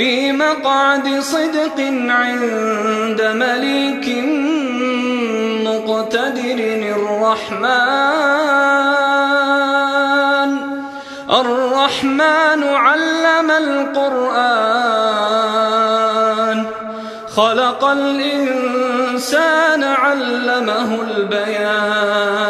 في مقعد صدق عند مليك مقتدر الرحمن. الرحمن علم القرآن. خلق الإنسان علمه البيان.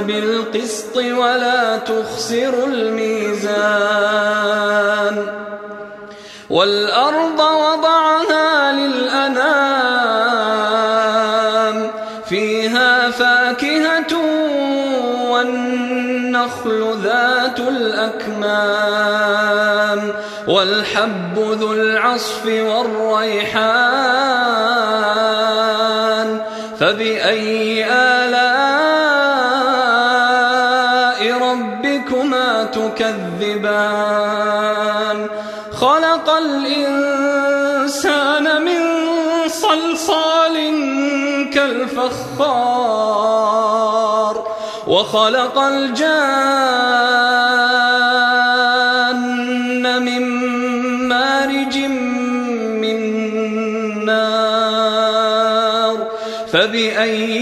بالقسط ولا تخسروا الميزان. والأرض وضعها للأنام فيها فاكهة والنخل ذات الأكمام والحب ذو العصف والريحان. فبأي آلاء كالفخار وخلق الجان من مارج من نار فبأي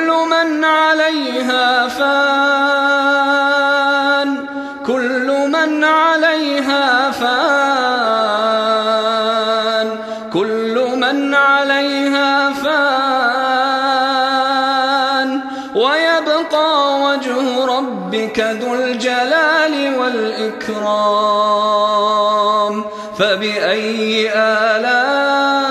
عليها فان. كل من عليها فان. كل من عليها فان. ويبقى وجه ربك ذو الجلال والإكرام. فبأي آلاء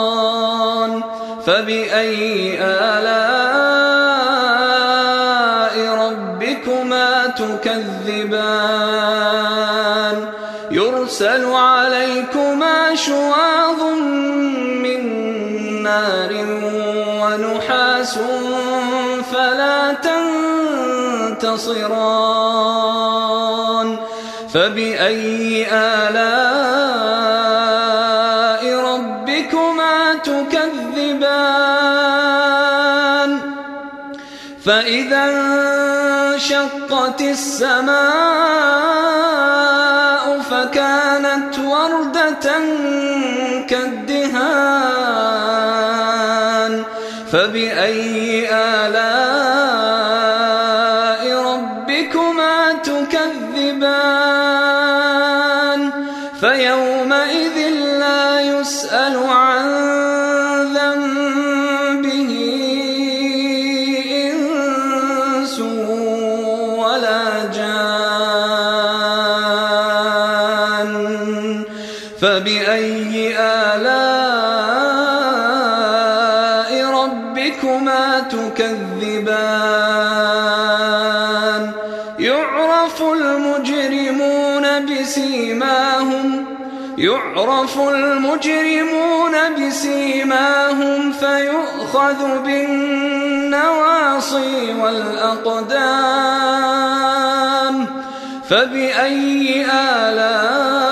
فبأي آلاء ربكما تكذبان؟ يرسل عليكما شواظ من نار ونحاس فلا ينتصران فبأي آلاء فإذا انشقت السماء فكانت وردة كالدهان فبأي آلاء فبأي آلاء ربكما تكذبان؟ يعرف المجرمون بسيماهم يعرف المجرمون بسيماهم فيؤخذ بالنواصي والأقدام. فبأي آلاء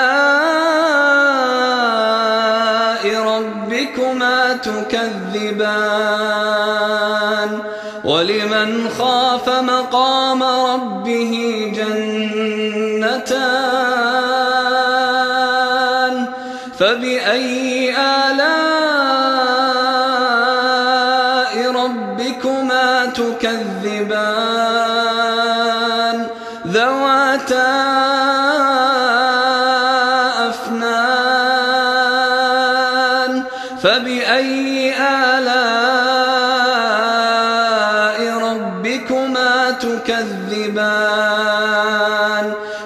تكذبان ولمن خاف مقام ربه جنتان فبأي آلاء ربكما تكذبان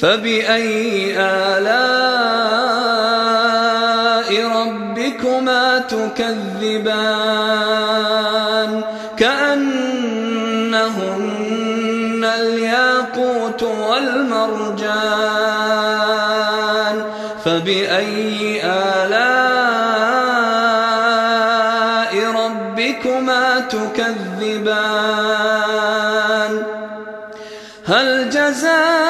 فبأي آلاء ربكما تكذبان؟ كأنهن الياقوت والمرجان. فبأي آلاء ربكما تكذبان؟ هل جزاء